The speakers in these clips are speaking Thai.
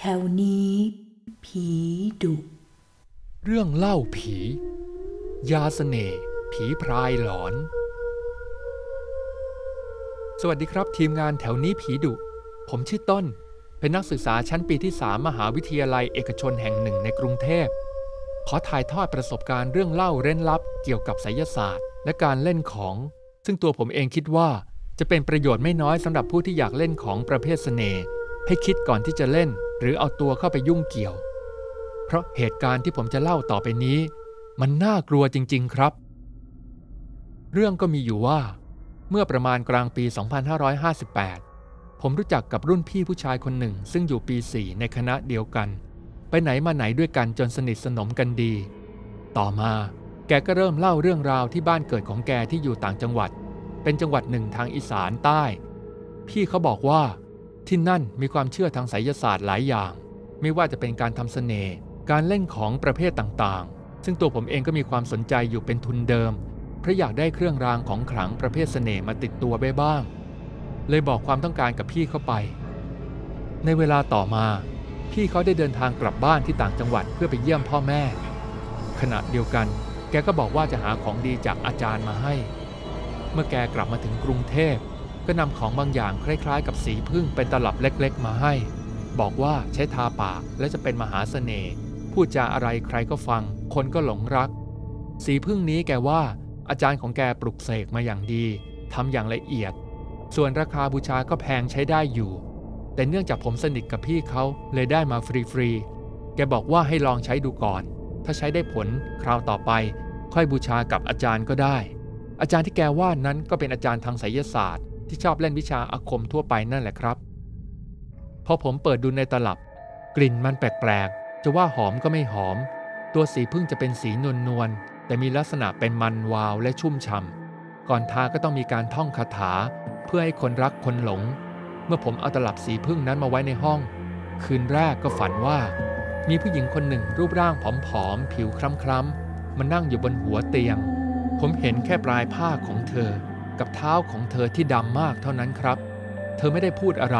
แถวนี้ ผีดุ เรื่องเล่าผี ยาเสน่ห์ผีพรายหลอน สวัสดีครับทีมงานแถวนี้ผีดุ ผมชื่อต้น เป็นนักศึกษาชั้นปีที่ 3 มหาวิทยาลัยเอกชนแห่งหนึ่งในกรุงเทพ ขอถ่ายทอดประสบการณ์เรื่องเล่าเร้นลับเกี่ยวกับไสยศาสตร์ และการเล่นของ ซึ่งตัวผมเองคิดว่าจะเป็นประโยชน์ไม่น้อยสำหรับผู้ที่อยากเล่นของประเภทเสน่ห์ให้คิดก่อนที่จะเล่น หรือเอาตัวเข้าไปยุ่งเกี่ยว เพราะเหตุการณ์ที่ผมจะเล่าต่อไปนี้ มันน่ากลัวจริง ๆครับ เรื่องก็มีอยู่ว่า เมื่อประมาณกลางปี 2558 ผมรู้จักกับรุ่นพี่ผู้ชายคนหนึ่ง ซึ่งอยู่ปี 4 ในคณะเดียวกัน ไปไหนมาไหนด้วยกันจนสนิทสนมกันดี ต่อมาแกก็เริ่มเล่าเรื่องราวที่บ้านเกิดของแกที่อยู่ต่างจังหวัด เป็นจังหวัดหนึ่งทางอีสานใต้ พี่เขาบอกว่า ที่นั่นมีความเชื่อทางไสยศาสตร์หลายอย่าง ไม่ว่าจะเป็นการทำเสน่ห์การเล่นของประเภทต่างๆ ซึ่งตัวผมเองก็มีความสนใจอยู่เป็นทุนเดิม เพราะอยากได้เครื่องรางของขลังประเภทเสน่ห์มาติดตัวไว้บ้าง เลยบอกความต้องการกับพี่เข้าไป ในเวลาต่อมา พี่เขาได้เดินทางกลับบ้านที่ต่างจังหวัดเพื่อไปเยี่ยมพ่อแม่ ขณะเดียวกัน แกก็บอกว่าจะหาของดีจากอาจารย์มาให้ เมื่อแกกลับมาถึงกรุงเทพ ก็นำของบางอย่างคล้ายๆ กับสีพึ่งเป็นตลับเล็กๆ มาให้ บอกว่าใช้ทาปากและจะเป็นมหาเสน่ห์พูดจาอะไรใครก็ฟัง คนก็หลงรัก สีพึ่งนี้แกว่า อาจารย์ของแกปลุกเสกมาอย่างดีทำอย่างละเอียด ส่วนราคาบูชาก็แพงใช้ได้อยู่ แต่เนื่องจากผมสนิทกับพี่เขาเลยได้มาฟรีๆแกบอกว่าให้ลองใช้ดูก่อน ถ้าใช้ได้ผลคราวต่อไป ค่อยบูชากับอาจารย์ก็ได้ อาจารย์ที่แกว่านั้นก็เป็นอาจารย์ทางไสยศาสตร์ ที่ชอบเล่นวิชาอาคมทั่วไปนั่นแหละครับ พอผมเปิดดูในตลับ กลิ่นมันแปลกๆ จะว่าหอมก็ไม่หอม ตัวสีพึ่งจะเป็นสีนวลนวลๆแต่มีลักษณะเป็นมันวาวและชุ่มฉ่ำก่อนทาก็ต้องมีการท่องคาถา เพื่อให้คนรักคนหลง เมื่อผมเอาตลับสีพึ่งนั้นมาไว้ในห้อง คืนแรกก็ฝันว่า มีผู้หญิงคนหนึ่งรูปร่างผอมๆผิวคล้ำๆมันนั่งอยู่บนหัวเตียง ผมเห็นแค่ปลายผ้าของเธอ กับเท้าของเธอที่ดำมากเท่านั้นครับ เธอไม่ได้พูดอะไร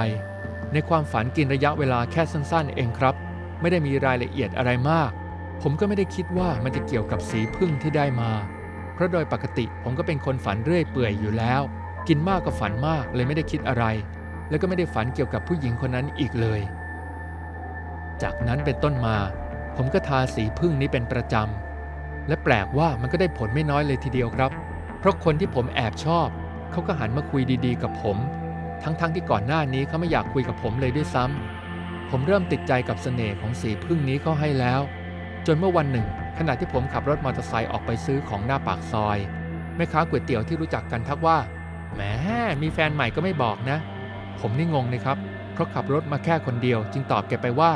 ในความฝันกินระยะเวลาแค่สั้นๆ เองครับ ไม่ได้มีรายละเอียดอะไรมาก ผมก็ไม่ได้คิดว่ามันจะเกี่ยวกับสีพึ่งที่ได้มา เพราะโดยปกติผมก็เป็นคนฝันเรื่อยเปื่อยอยู่แล้ว กินมากก็ฝันมากเลยไม่ได้คิดอะไร แล้วก็ไม่ได้ฝันเกี่ยวกับผู้หญิงคนนั้นอีกเลย จากนั้นเป็นต้นมา ผมก็ทาสีพึ่งนี้เป็นประจำและแปลกว่ามันก็ได้ผลไม่น้อยเลยทีเดียวครับ ราะคนที่ผมแอบชอบ เขาก็หันมาคุยดีๆ กับผม ทั้งๆทที่ก่อนหน้านี้เขาไม่อยากคุยกับผมเลยด้วยซ้ำผมเริ่มติดใจกับเสน่ห์ของสีพึ่งนี้เขาให้แล้ว จนเมื่อวันหนึ่ง ขณะที่ผมขับรถมอเตอร์ไซค์ออกไปซื้อของหน้าปากซอยแม่ค้าก๋วยเตี๋ยวที่รู้จักกันทักว่าแหมมีแฟนใหม่ก็ไม่บอกนะ ผมนี่งงเลยครับเพราะขับรถมาแค่คนเดียว จึงตอบแกไปว่า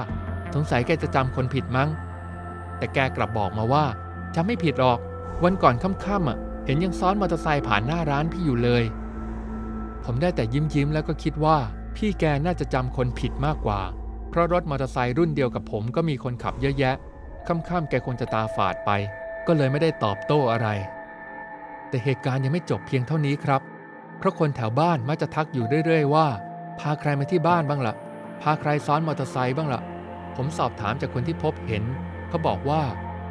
สงสัยแกจะจำคนผิดมั้ง แต่แกกลับบอกมาว่าจำไม่ผิดหรอก วันก่อนค่ำๆอะ เห็นยังซ้อนมอเตอร์ไซค์ผ่านหน้าร้านพี่อยู่เลย ผมได้แต่ยิ้มยิ้มแล้วก็คิดว่า พี่แกน่าจะจำคนผิดมากกว่า เพราะรถมอเตอร์ไซค์รุ่นเดียวกับผมก็มีคนขับเยอะแยะ ค่ำๆแกคงจะตาฝาดไป ก็เลยไม่ได้ตอบโต้อะไร แต่เหตุการณ์ยังไม่จบเพียงเท่านี้ครับ เพราะคนแถวบ้านมักจะทักอยู่เรื่อยๆว่า พาใครมาที่บ้านบ้างละ่ะ พาใครซ้อนมอเตอร์ไซค์บ้างละ่ะ ผมสอบถามจากคนที่พบเห็น เขาบอกว่า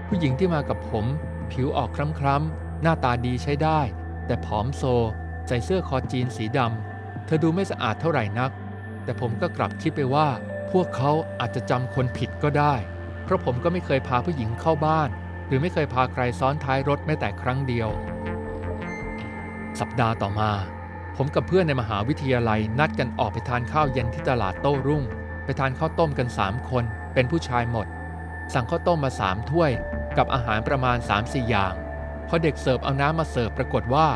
ผู้หญิงที่มากับผม ผิวออกคล้ำๆ หน้าตาดีใช้ได้ แต่ผอมโซ ใส่เสื้อคอจีนสีดำเธอดูไม่สะอาดเท่าไหร่นัก แต่ผมก็กลับคิดไปว่า พวกเขาอาจจะจำคนผิดก็ได้ เพราะผมก็ไม่เคยพาผู้หญิงเข้าบ้าน หรือไม่เคยพาใครซ้อนท้ายรถแม้แต่ครั้งเดียว สัปดาห์ต่อมา ผมกับเพื่อนในมหาวิทยาลัยนัดกันออกไปทานข้าวเย็นที่ตลาดโต้รุ่ง ไปทานข้าวต้มกัน3คนเป็นผู้ชายหมด สั่งข้าวต้มมา3ถ้วย กับอาหารประมาณ3-4อย่าง พอเด็กเสิร์ฟเอาน้ำมาเสิร์ฟปรากฏว่า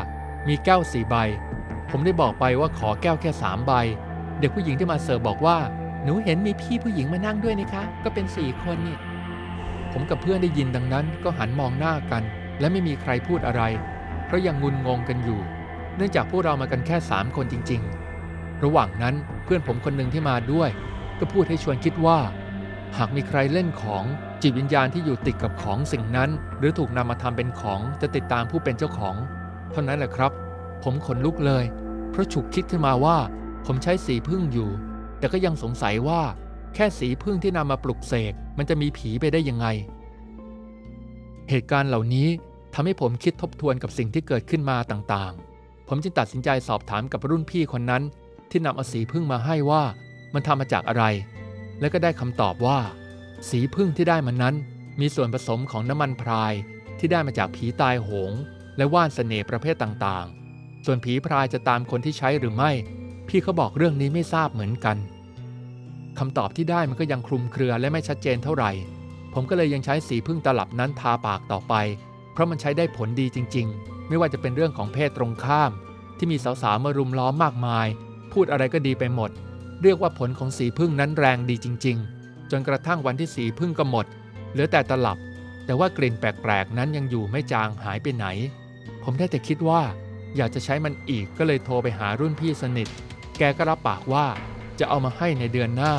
มีแก้วสี่ใบ ผมได้บอกไปว่าขอแก้วแค่สามใบ เด็กผู้หญิงที่มาเสิร์ฟบอกว่า หนูเห็นมีพี่ผู้หญิงมานั่งด้วยนี่คะ ก็เป็นสี่คนนี่ผมกับเพื่อนได้ยินดังนั้นก็หันมองหน้ากัน และไม่มีใครพูดอะไร เพราะยังงุนงงกันอยู่ เนื่องจากพวกเรามากันแค่สามคนจริง ๆ ระหว่างนั้นเพื่อนผมคนหนึ่งที่มาด้วย ก็พูดให้ชวนคิดว่า หากมีใครเล่นของ จิตวิญญาณที่อยู่ติดกับของสิ่งนั้น หรือถูกนำมาทำเป็นของจะติดตามผู้เป็นเจ้าของ เท่านั้นแหละครับ ผมขนลุกเลย เพราะฉุกคิดขึ้นมาว่า ผมใช้สีพึ่งอยู่ แต่ก็ยังสงสัยว่า แค่สีพึ่งที่นำมาปลุกเสกมันจะมีผีไปได้ยังไง เหตุการณ์เหล่านี้ทำให้ผมคิดทบทวนกับสิ่งที่เกิดขึ้นมาต่างๆ ผมจึงตัดสินใจสอบถามกับรุ่นพี่คนนั้น ที่นำเอาสีพึ่งมาให้ว่า มันทำมาจากอะไร และก็ได้คำตอบว่า สีพึ่งที่ได้มันนั้น มีส่วนผสมของน้ำมันพรายที่ได้มาจากผีตายโหง และว่านเสน่ห์ประเภทต่างๆ ส่วนผีพรายจะตามคนที่ใช้หรือไม่ พี่เขาบอกเรื่องนี้ไม่ทราบเหมือนกันคำตอบที่ได้มันก็ยังคลุมเครือและไม่ชัดเจนเท่าไหร่ ผมก็เลยยังใช้สีพึ่งตลับนั้นทาปากต่อไป เพราะมันใช้ได้ผลดีจริง ๆ ไม่ว่าจะเป็นเรื่องของเพศตรงข้าม ที่มีสาวๆมารุมล้อมมากมาย พูดอะไรก็ดีไปหมด เรียกว่าผลของสีพึ่งนั้นแรงดีจริง ๆ จนกระทั่งวันที่สีพึ่งก็หมด เหลือแต่ตลับ แต่ว่ากลิ่นแปลกๆนั้นยังอยู่ไม่จางหายไปไหน ผมได้แต่คิดว่า อยากจะใช้มันอีกก็เลยโทรไปหารุ่นพี่สนิท แกก็รับปากว่าจะเอามาให้ในเดือนหน้า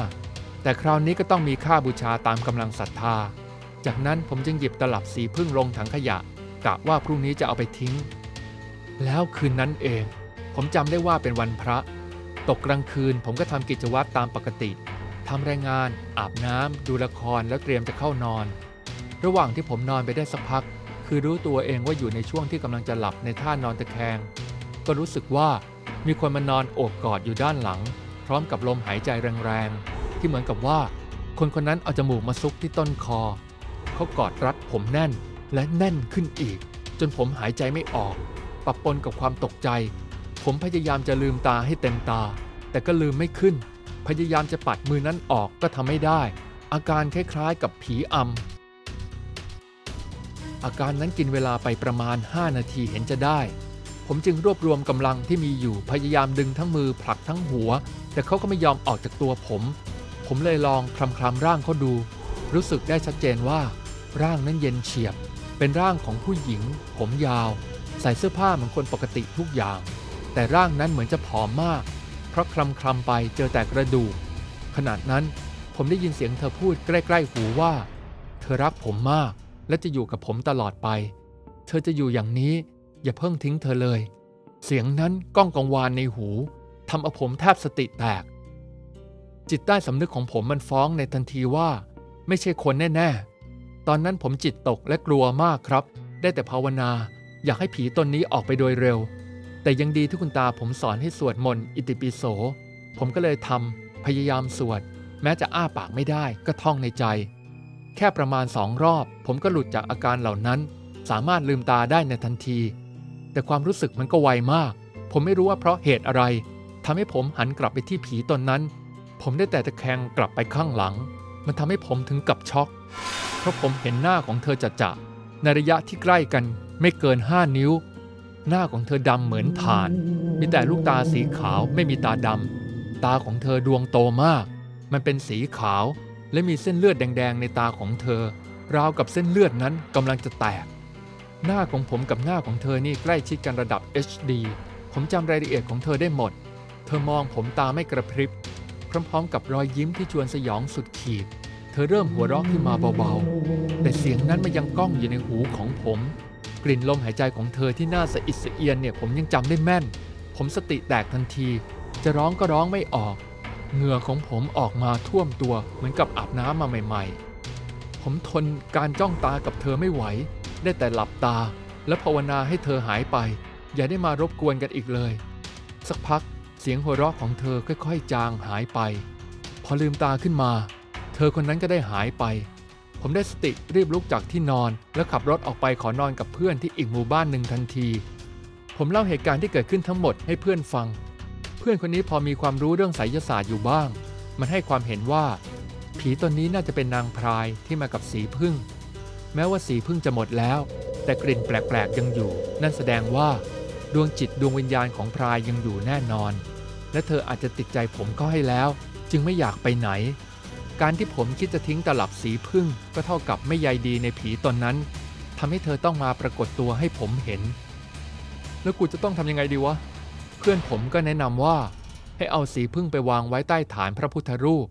แต่คราวนี้ก็ต้องมีค่าบูชาตามกำลังศรัทธา จากนั้นผมจึงหยิบตลับสีพึ่งลงถังขยะกะว่าพรุ่งนี้จะเอาไปทิ้ง แล้วคืนนั้นเอง ผมจำได้ว่าเป็นวันพระ ตกกลางคืนผมก็ทำกิจวัตรตามปกติ ทำรายงาน อาบน้ำดูละครแล้วเตรียมจะเข้านอน ระหว่างที่ผมนอนไปได้สักพัก คือรู้ตัวเองว่าอยู่ในช่วงที่กำลังจะหลับในท่านอนตะแคง ก็รู้สึกว่ามีคนมานอนโอบกอดอยู่ด้านหลัง พร้อมกับลมหายใจแรงๆ ที่เหมือนกับว่า คนคนนั้นเอาจมูกมาซุกที่ต้นคอ เขากอดรัดผมแน่นและแน่นขึ้นอีก จนผมหายใจไม่ออก ปะปนกับความตกใจ ผมพยายามจะลืมตาให้เต็มตา แต่ก็ลืมไม่ขึ้น พยายามจะปัดมือนั้นออกก็ทำไม่ได้ อาการคล้ายๆกับผีอำอาการนั้นกินเวลาไปประมาณ 5 นาทีเห็นจะได้ ผมจึงรวบรวมกำลังที่มีอยู่พยายามดึงทั้งมือผลักทั้งหัว แต่เขาก็ไม่ยอมออกจากตัวผม ผมเลยลองคลำคลำร่างเขาดู รู้สึกได้ชัดเจนว่า ร่างนั้นเย็นเฉียบ เป็นร่างของผู้หญิง ผมยาว ใส่เสื้อผ้าเหมือนคนปกติทุกอย่าง แต่ร่างนั้นเหมือนจะผอมมาก เพราะคลำคลำไปเจอแต่กระดูก ขนาดนั้นผมได้ยินเสียงเธอพูดใกล้ ๆ หูว่า เธอรักผมมาก และจะอยู่กับผมตลอดไป เธอจะอยู่อย่างนี้ อย่าเพิ่งทิ้งเธอเลย เสียงนั้นก้องกังวานในหูทำเอาผมแทบสติแตก จิตใต้สำนึกของผมมันฟ้องในทันทีว่า ไม่ใช่คนแน่ ๆ ตอนนั้นผมจิตตกและกลัวมากครับ ได้แต่ภาวนา อยากให้ผีตนนี้ออกไปโดยเร็ว แต่ยังดีที่คุณตาผมสอนให้สวดมนต์อิติปิโส ผมก็เลยทำพยายามสวด แม้จะอ้าปากไม่ได้ก็ท่องในใจ แค่ประมาณสองรอบ ผมก็หลุดจากอาการเหล่านั้น สามารถลืมตาได้ในทันที แต่ความรู้สึกมันก็ไวมาก ผมไม่รู้ว่าเพราะเหตุอะไรทำให้ผมหันกลับไปที่ผีตนนั้น ผมได้แต่ตะแคงกลับไปข้างหลัง มันทำให้ผมถึงกับช็อก เพราะผมเห็นหน้าของเธอจัดจะในระยะที่ใกล้กันไม่เกินห้านิ้ว หน้าของเธอดำเหมือนถ่าน มีแต่ลูกตาสีขาวไม่มีตาดำ ตาของเธอดวงโตมาก มันเป็นสีขาว และมีเส้นเลือดแดง ๆ ในตาของเธอ ราวกับเส้นเลือดนั้นกำลังจะแตก หน้าของผมกับหน้าของเธอนี่ใกล้ชิดกันระดับ HD ผมจำรายละเอียดของเธอได้หมด เธอมองผมตาไม่กระพริบ พร้อมๆ กับรอยยิ้มที่ชวนสยองสุดขีด เธอเริ่มหัวเราะขึ้นมาเบาๆ แต่เสียงนั้นมันยังก้องอยู่ในหูของผม กลิ่นลมหายใจของเธอที่น่าสะอิดสะเอียนเนี่ยผมยังจำได้แม่น ผมสติแตกทันที จะร้องก็ร้องไม่ออก เหงื่อของผมออกมาท่วมตัวเหมือนกับอาบน้ำมาใหม่ ๆ ผมทนการจ้องตากับเธอไม่ไหว ได้แต่หลับตา และภาวนาให้เธอหายไป อย่าได้มารบกวนกันอีกเลย สักพักเสียงหัวเราะของเธอค่อยๆ จางหายไป พอลืมตาขึ้นมา เธอคนนั้นก็ได้หายไป ผมได้สติรีบลุกจากที่นอน แล้วขับรถออกไปขอนอนกับเพื่อนที่อีกหมู่บ้านหนึ่งทันที ผมเล่าเหตุการณ์ที่เกิดขึ้นทั้งหมดให้เพื่อนฟัง เพื่อนคนนี้พอมีความรู้เรื่องไสยศาสตร์อยู่บ้าง มันให้ความเห็นว่า ผีตนนี้น่าจะเป็นนางพรายที่มากับสีพึ่ง แม้ว่าสีพึ่งจะหมดแล้ว แต่กลิ่นแปลกๆยังอยู่ นั่นแสดงว่า ดวงจิตดวงวิญญาณของพรายยังอยู่แน่นอน และเธออาจจะติดใจผมก็ให้แล้ว จึงไม่อยากไปไหน การที่ผมคิดจะทิ้งตลับสีพึ่งก็เท่ากับไม่ใยดีในผีตนนั้นทำให้เธอต้องมาปรากฏตัวให้ผมเห็น แล้วกูจะต้องทำยังไงดีวะ เพื่อนผมก็แนะนำว่า ให้เอาสีพึ่งไปวางไว้ใต้ฐานพระพุทธรูป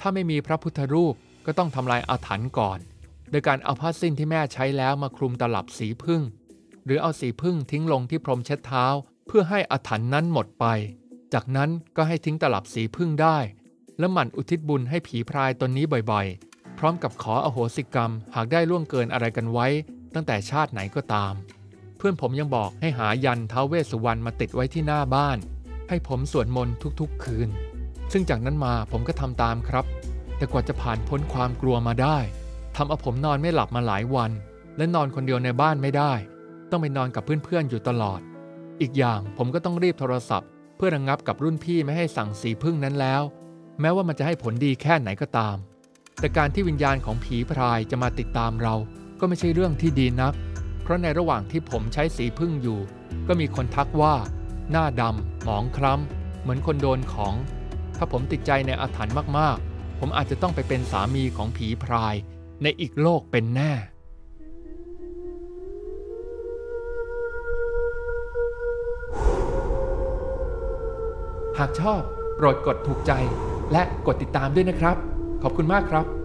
ถ้าไม่มีพระพุทธรูปก็ต้องทำลายอาถรรพ์ก่อน โดยการเอาผ้าสิ้นที่แม่ใช้แล้วมาคลุมตลับสีพึ่ง หรือเอาสีพึ่งทิ้งลงที่พรมเช็ดเท้า เพื่อให้อาถรรพ์นั้นหมดไป จากนั้นก็ให้ทิ้งตลับสีพึ่งได้ และหมั่นอุทิศบุญให้ผีพรายตนนี้บ่อยๆ พร้อมกับขออโหสิกรรม หากได้ล่วงเกินอะไรกันไว้ ตั้งแต่ชาติไหนก็ตาม เพื่อนผมยังบอกให้หายันท้าเวสสุวรรณมาติดไว้ที่หน้าบ้าน ให้ผมสวดมนต์ทุกๆ คืน ซึ่งจากนั้นมาผมก็ทำตามครับ แต่กว่าจะผ่านพ้นความกลัวมาได้ทำเอาผมนอนไม่หลับมาหลายวัน และนอนคนเดียวในบ้านไม่ได้ ต้องไปนอนกับเพื่อนๆอยู่ตลอด อีกอย่างผมก็ต้องรีบโทรศัพท์ เพื่อระงงับกับรุ่นพี่ไม่ให้สั่งสีพึ่งนั้นแล้ว แม้ว่ามันจะให้ผลดีแค่ไหนก็ตาม แต่การที่วิญญาณของผีพรายจะมาติดตามเรา ก็ไม่ใช่เรื่องที่ดีนัก เพราะในระหว่างที่ผมใช้สีพึ่งอยู่ ก็มีคนทักว่า หน้าดำหมองคล้ำเหมือนคนโดนของ ถ้าผมติดใจในอาถรรพ์มากๆ ผมอาจจะต้องไปเป็นสามีของผีพราย ในอีกโลกเป็นแน่หากชอบโปรดกดถูกใจ และกดติดตามด้วยนะครับ ขอบคุณมากครับ